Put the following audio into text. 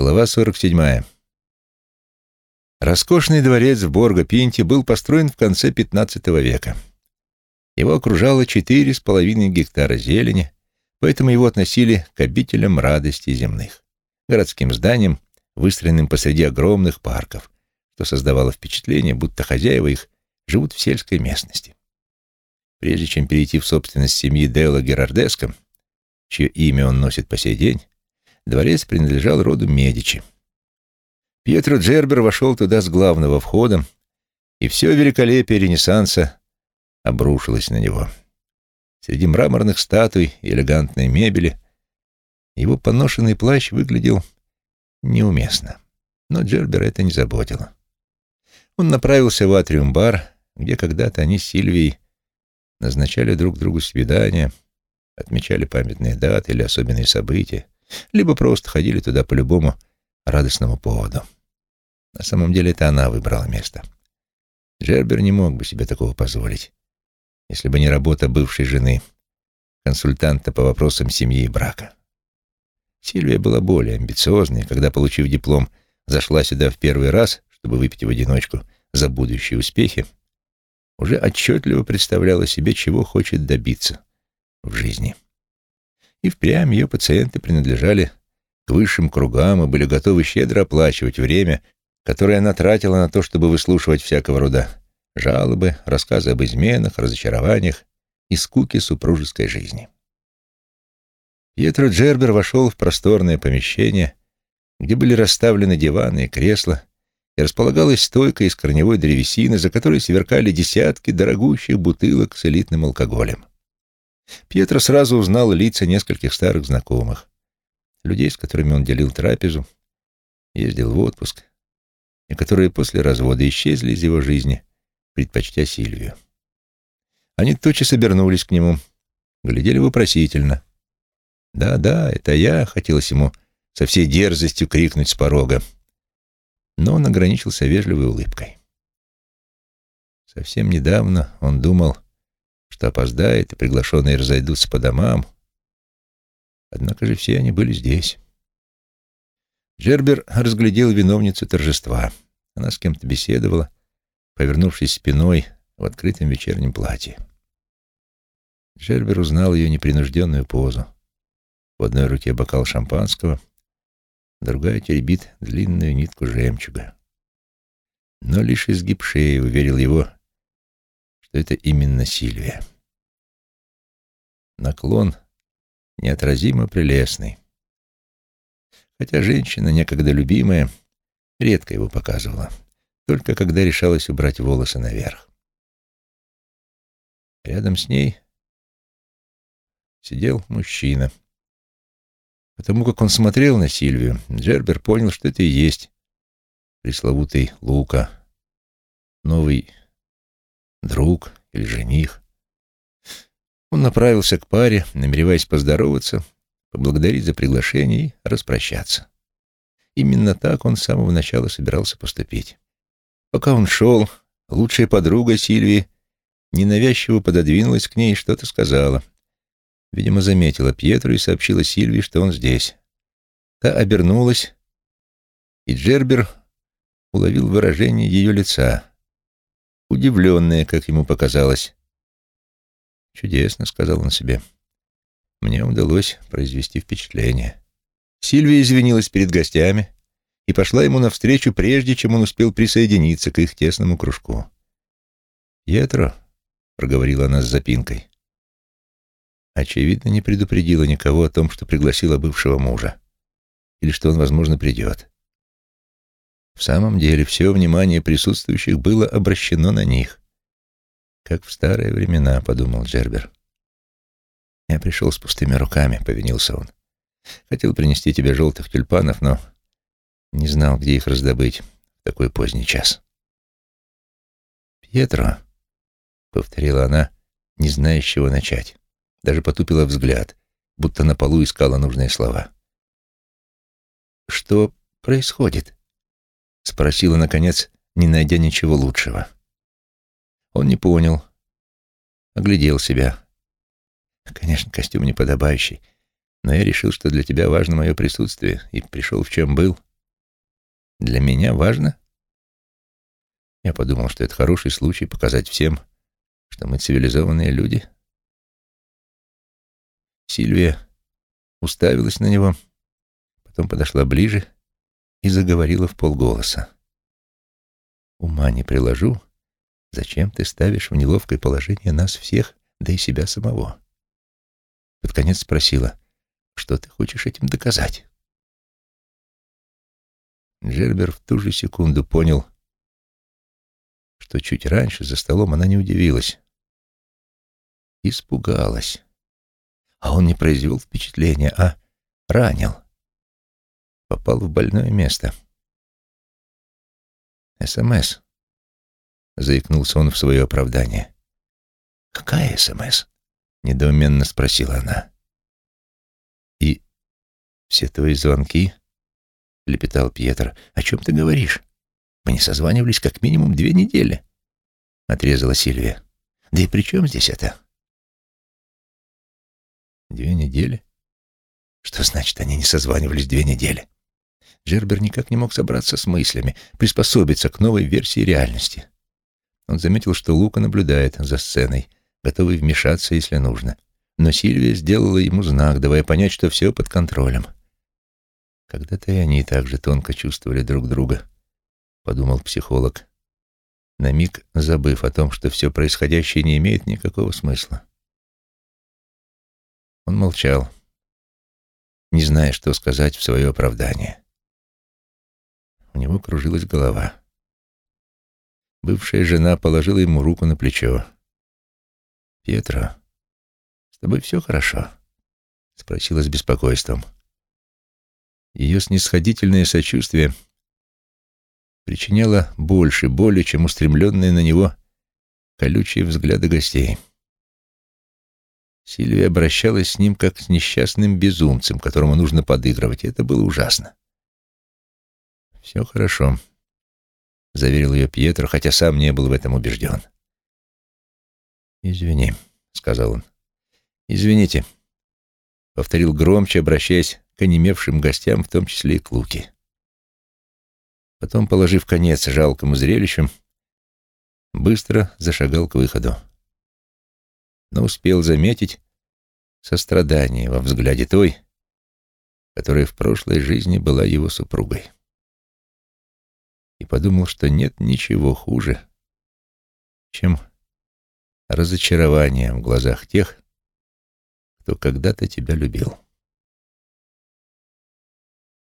Глава 47. Роскошный дворец в Борго-Пинте был построен в конце XV века. Его окружало четыре с половиной гектара зелени, поэтому его относили к обителям радости земных, городским зданиям, выстроенным посреди огромных парков, что создавало впечатление, будто хозяева их живут в сельской местности. Прежде чем перейти в собственность семьи Делла Герардеско, чье имя он носит по сей день, Дворец принадлежал роду Медичи. Пьетро Джербер вошел туда с главного входа, и все великолепие Ренессанса обрушилось на него. Среди мраморных статуй и элегантной мебели его поношенный плащ выглядел неуместно. Но Джербера это не заботило. Он направился в атриум-бар, где когда-то они с Сильвией назначали друг другу свидания, отмечали памятные даты или особенные события, либо просто ходили туда по любому радостному поводу. На самом деле это она выбрала место. Джербер не мог бы себе такого позволить, если бы не работа бывшей жены, консультанта по вопросам семьи и брака. Сильвия была более амбициозной, когда, получив диплом, зашла сюда в первый раз, чтобы выпить в одиночку за будущие успехи, уже отчетливо представляла себе, чего хочет добиться в жизни и впрямь ее пациенты принадлежали к высшим кругам и были готовы щедро оплачивать время, которое она тратила на то, чтобы выслушивать всякого рода жалобы, рассказы об изменах, разочарованиях и скуке супружеской жизни. Пьетро Джербер вошел в просторное помещение, где были расставлены диваны и кресла, и располагалась стойка из корневой древесины, за которой сверкали десятки дорогущих бутылок с элитным алкоголем. Пьетро сразу узнал лица нескольких старых знакомых, людей, с которыми он делил трапезу, ездил в отпуск, и которые после развода исчезли из его жизни, предпочтя Сильвию. Они тотчас обернулись к нему, глядели вопросительно. «Да-да, это я», — хотелось ему со всей дерзостью крикнуть с порога. Но он ограничился вежливой улыбкой. Совсем недавно он думал что опоздает, и приглашенные разойдутся по домам. Однако же все они были здесь. Джербер разглядел виновницу торжества. Она с кем-то беседовала, повернувшись спиной в открытом вечернем платье. Джербер узнал ее непринужденную позу. В одной руке бокал шампанского, другая теребит длинную нитку жемчуга. Но лишь изгиб шеи уверил его, что это именно Сильвия. Наклон неотразимо прелестный. Хотя женщина, некогда любимая, редко его показывала, только когда решалась убрать волосы наверх. Рядом с ней сидел мужчина. Потому как он смотрел на Сильвию, Джербер понял, что это и есть пресловутый Лука, новый друг или жених. Он направился к паре, намереваясь поздороваться, поблагодарить за приглашение и распрощаться. Именно так он с самого начала собирался поступить. Пока он шел, лучшая подруга Сильвии ненавязчиво пододвинулась к ней и что-то сказала. Видимо, заметила Пьетру и сообщила Сильвии, что он здесь. Та обернулась, и Джербер уловил выражение ее лица удивленная, как ему показалось. «Чудесно», — сказал он себе. «Мне удалось произвести впечатление». Сильвия извинилась перед гостями и пошла ему навстречу, прежде чем он успел присоединиться к их тесному кружку. «Пьетро», — проговорила она с запинкой, очевидно, не предупредила никого о том, что пригласила бывшего мужа, или что он, возможно, придет. В самом деле, все внимание присутствующих было обращено на них. «Как в старые времена», — подумал Джербер. «Я пришел с пустыми руками», — повинился он. «Хотел принести тебе желтых тюльпанов, но не знал, где их раздобыть в такой поздний час». «Пьетро», — повторила она, не зная, с чего начать. Даже потупила взгляд, будто на полу искала нужные слова. «Что происходит?» — спросила, наконец, не найдя ничего лучшего. Он не понял. Оглядел себя. Конечно, костюм неподобающий, но я решил, что для тебя важно мое присутствие, и пришел в чем был. Для меня важно? Я подумал, что это хороший случай показать всем, что мы цивилизованные люди. Сильвия уставилась на него, потом подошла ближе и заговорила в полголоса. «Ума не приложу, зачем ты ставишь в неловкое положение нас всех, да и себя самого?» Под конец спросила, «Что ты хочешь этим доказать?» Джербер в ту же секунду понял, что чуть раньше за столом она не удивилась. Испугалась. А он не произвел впечатления, а ранил. Попал в больное место. «СМС», — заикнулся он в свое оправдание. «Какая СМС?» — недоуменно спросила она. «И все твои звонки?» — лепетал Пьетр. «О чем ты говоришь? Мы не созванивались как минимум две недели», — отрезала Сильвия. «Да и при чем здесь это?» Две недели? Что значит, они не созванивались две недели? Джербер никак не мог собраться с мыслями, приспособиться к новой версии реальности. Он заметил, что Лука наблюдает за сценой, готовый вмешаться, если нужно. Но Сильвия сделала ему знак, давая понять, что все под контролем. Когда-то и они также тонко чувствовали друг друга, подумал психолог, на миг забыв о том, что все происходящее не имеет никакого смысла. Он молчал, не зная, что сказать в свое оправдание. Него кружилась голова. Бывшая жена положила ему руку на плечо. «Пьетро, с тобой все хорошо?» — спросила с беспокойством. Ее снисходительное сочувствие причиняло больше боли, чем устремленные на него колючие взгляды гостей. Сильвия обращалась с ним как с несчастным безумцем, которому нужно подыгрывать, и это было ужасно. «Все хорошо», — заверил ее Пьетро, хотя сам не был в этом убежден. «Извини», — сказал он. «Извините», — повторил громче, обращаясь к онемевшим гостям, в том числе и к Луке. Потом, положив конец жалкому зрелищу, быстро зашагал к выходу но успел заметить сострадание во взгляде той, которая в прошлой жизни была его супругой. И подумал, что нет ничего хуже, чем разочарование в глазах тех, кто когда-то тебя любил.